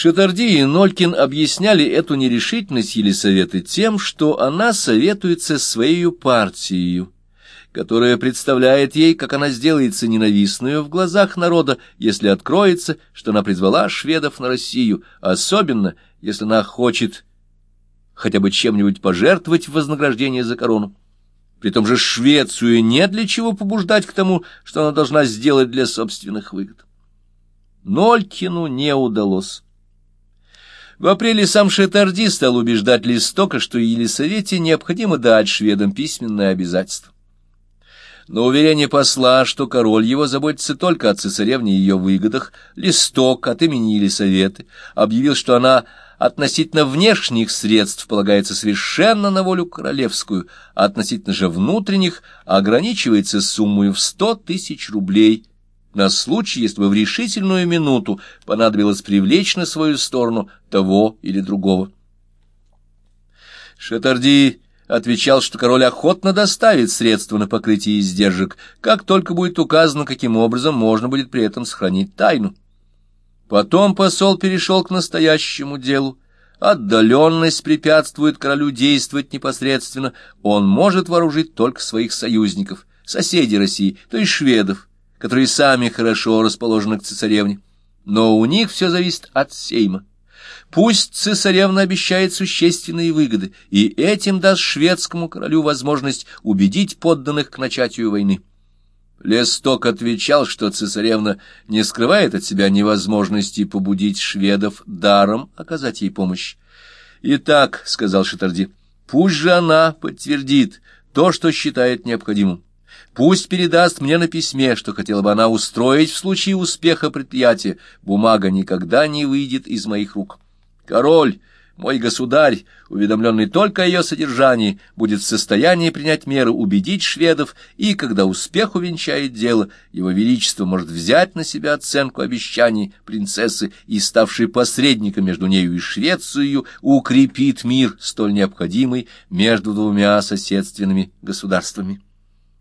Шатарди и Нолькин объясняли эту нерешительность Елисаветы тем, что она советуется с своей партией, которая представляет ей, как она сделается ненавистную в глазах народа, если откроется, что она призвала шведов на Россию, особенно если она хочет хотя бы чем-нибудь пожертвовать в вознаграждение за корону. При том же Швецию нет для чего побуждать к тому, что она должна сделать для собственных выгод. Нолькину не удалось. В апреле сам Шетарди стал убеждать Листока, что Елисавете необходимо дать шведам письменное обязательство. Но уверение посла, что король его заботится только о цесаревне и ее выгодах, Листок от имени Елисаветы объявил, что она относительно внешних средств полагается совершенно на волю королевскую, а относительно же внутренних ограничивается суммой в сто тысяч рублей – на случай, если бы в решительную минуту понадобилось привлечь на свою сторону того или другого. Шатарди отвечал, что король охотно доставит средства на покрытие издержек, как только будет указано, каким образом можно будет при этом сохранить тайну. Потом посол перешел к настоящему делу. Отдаленность препятствует королю действовать непосредственно, он может вооружить только своих союзников, соседей России, то есть шведов которые сами хорошо расположены к цесаревне. Но у них все зависит от сейма. Пусть цесаревна обещает существенные выгоды, и этим даст шведскому королю возможность убедить подданных к начатию войны. Лесток отвечал, что цесаревна не скрывает от себя невозможности побудить шведов даром оказать ей помощь. «Итак», — сказал Шатарди, — «пусть же она подтвердит то, что считает необходимым. Пусть передаст мне на письме, что хотела бы она устроить в случае успеха предприятия. Бумага никогда не выйдет из моих рук. Король, мой государь, уведомленный только о ее содержании, будет в состоянии принять меры убедить шведов, и, когда успех увенчает дело, его величество может взять на себя оценку обещаний принцессы и, ставший посредником между нею и Швецией, укрепит мир, столь необходимый между двумя соседственными государствами.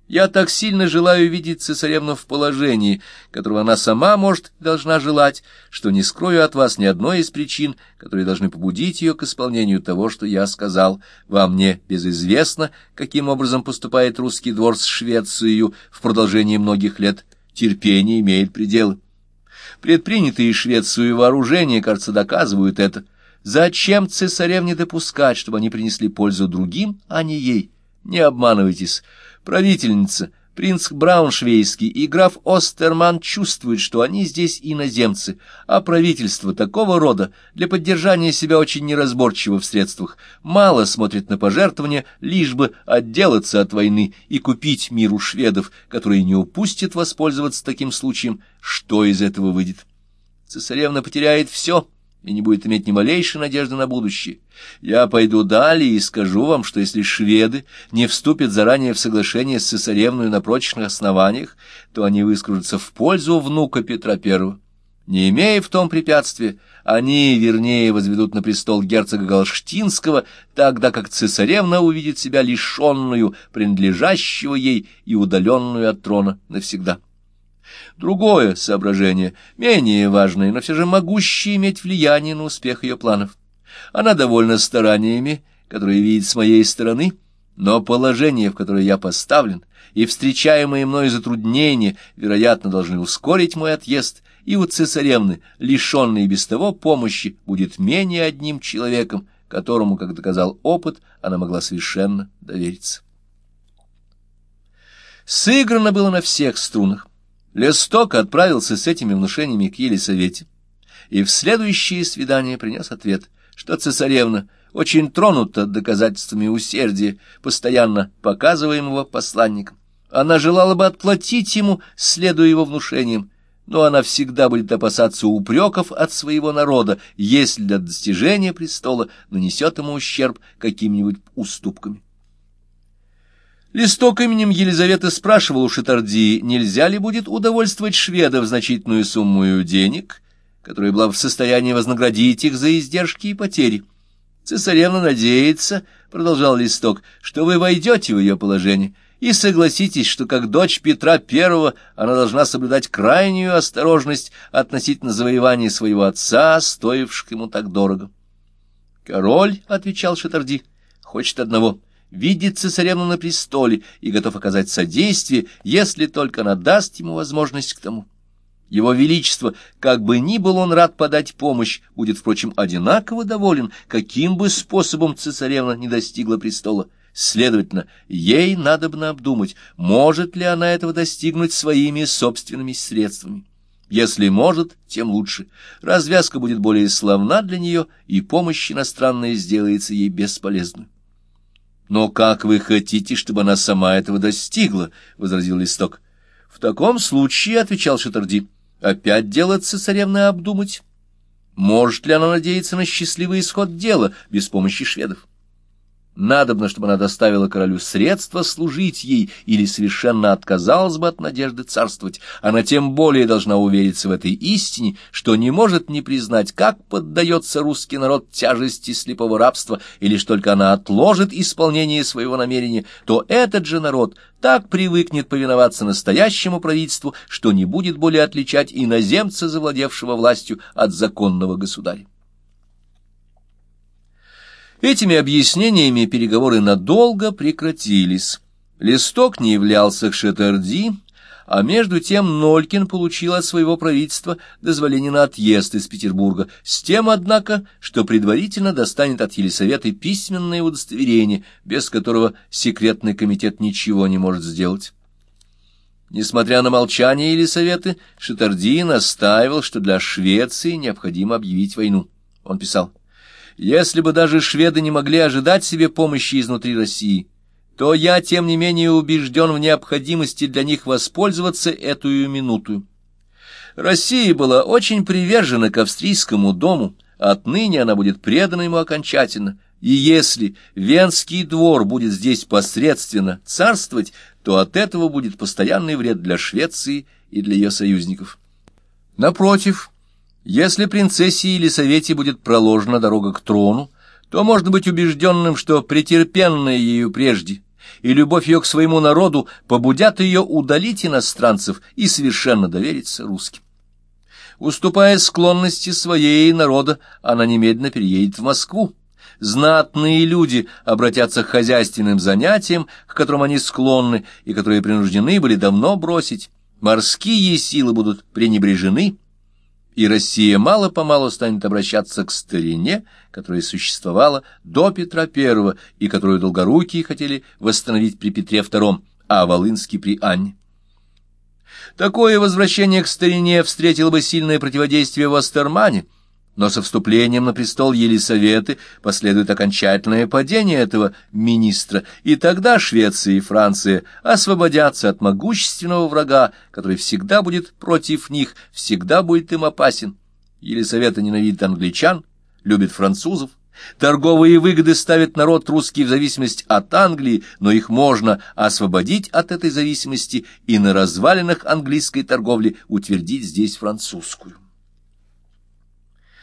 Я так сильно желаю видеть цесаревну в положении, которого она сама, может, должна желать, что не скрою от вас ни одной из причин, которые должны побудить ее к исполнению того, что я сказал. Вам мне безызвестно, каким образом поступает русский двор с Швецией в продолжении многих лет. Терпение имеет пределы. Предпринятые Швецию вооружения, кажется, доказывают это. Зачем цесаревне допускать, чтобы они принесли пользу другим, а не ей? Не обманывайтесь. Правительница, принц Брауншвейский и граф Остерман чувствуют, что они здесь иноземцы, а правительство такого рода для поддержания себя очень неразборчиво в средствах, мало смотрит на пожертвования, лишь бы отделаться от войны и купить мир у шведов, которые не упустят воспользоваться таким случаем, что из этого выйдет. Цесаревна потеряет все — и не будет иметь ни малейшей надежды на будущее. Я пойду далее и скажу вам, что если шведы не вступят заранее в соглашение с цесаревной на прочных основаниях, то они выскажутся в пользу внука Петра I. Не имея в том препятствия, они, вернее, возведут на престол герцога Галштинского, тогда как цесаревна увидит себя лишенную, принадлежащего ей и удаленную от трона навсегда. Другое соображение, менее важное, но все же могущее иметь влияние на успех ее планов. Она довольна стараниями, которые видит с моей стороны, но положение, в которое я поставлен, и встречаемые мной затруднения, вероятно, должны ускорить мой отъезд, и у цесаревны, лишенной без того помощи, будет менее одним человеком, которому, как доказал опыт, она могла совершенно довериться. Сыграно было на всех струнах. Лесток отправился с этими внушениями к Елисавете, и в следующее свидание принес ответ, что цесаревна очень тронута доказательствами усердия, постоянно показываемого посланником. Она желала бы отплатить ему, следуя его внушениям, но она всегда будет опасаться упреков от своего народа, если для достижения престола нанесет ему ущерб какими-нибудь уступками. Листок именем Елизаветы спрашивал у Шитарди, нельзя ли будет удовольствовать шведов значительную сумму денег, которая была в состоянии вознаградить их за издержки и потери. Цесаревна надеется, — продолжал Листок, — что вы войдете в ее положение, И согласитесь, что как дочь Петра I она должна соблюдать крайнюю осторожность относительно завоевания своего отца, стоивших ему так дорого. «Король», — отвечал Шатарди, — «хочет одного — видеть цесаревну на престоле и готов оказать содействие, если только она даст ему возможность к тому». Его Величество, как бы ни был он рад подать помощь, будет, впрочем, одинаково доволен, каким бы способом цесаревна не достигла престола. Следовательно, ей надобно обдумать, может ли она этого достигнуть своими собственными средствами. Если может, тем лучше. Развязка будет более славна для нее, и помощь иностранная сделается ей бесполезной. «Но как вы хотите, чтобы она сама этого достигла?» — возразил Листок. «В таком случае, — отвечал Шатарди, — опять дело цесаревны обдумать. Может ли она надеяться на счастливый исход дела без помощи шведов?» Надобно, чтобы она доставила королю средства служить ей или совершенно отказалась бы от надежды царствовать. Она тем более должна увериться в этой истине, что не может не признать, как поддается русский народ тяжести слепого рабства, и лишь только она отложит исполнение своего намерения, то этот же народ так привыкнет повиноваться настоящему правительству, что не будет более отличать иноземца, завладевшего властью, от законного государя. Этими объяснениями переговоры надолго прекратились. Листок не являлся к Шетарди, а между тем Нолькин получил от своего правительства дозволение на отъезд из Петербурга, с тем, однако, что предварительно достанет от Елисаветы письменное удостоверение, без которого секретный комитет ничего не может сделать. Несмотря на молчание Елисаветы, Шетарди настаивал, что для Швеции необходимо объявить войну. Он писал если бы даже шведы не могли ожидать себе помощи изнутри России, то я, тем не менее, убежден в необходимости для них воспользоваться эту минуту. Россия была очень привержена к австрийскому дому, отныне она будет предана ему окончательно, и если Венский двор будет здесь посредственно царствовать, то от этого будет постоянный вред для Швеции и для ее союзников. Напротив, если принцессе Елисавете будет проложена дорога к трону, то можно быть убежденным, что претерпенная ею прежде и любовь ее к своему народу побудят ее удалить иностранцев и совершенно довериться русским. Уступая склонности своей народа, она немедленно переедет в Москву. Знатные люди обратятся к хозяйственным занятиям, к которым они склонны и которые принуждены были давно бросить. Морские силы будут пренебрежены, и Россия мало-помалу станет обращаться к старине, которая существовала до Петра I и которую долгорукие хотели восстановить при Петре II, а Волынский при Анне. Такое возвращение к старине встретило бы сильное противодействие в Астермане – но со вступлением на престол Елисаветы последует окончательное падение этого министра, и тогда Швеция и Франция освободятся от могущественного врага, который всегда будет против них, всегда будет им опасен. Елисавета ненавидит англичан, любит французов, Торговые выгоды ставят народ русский в зависимость от Англии, но их можно освободить от этой зависимости и на развалинах английской торговли утвердить здесь французскую.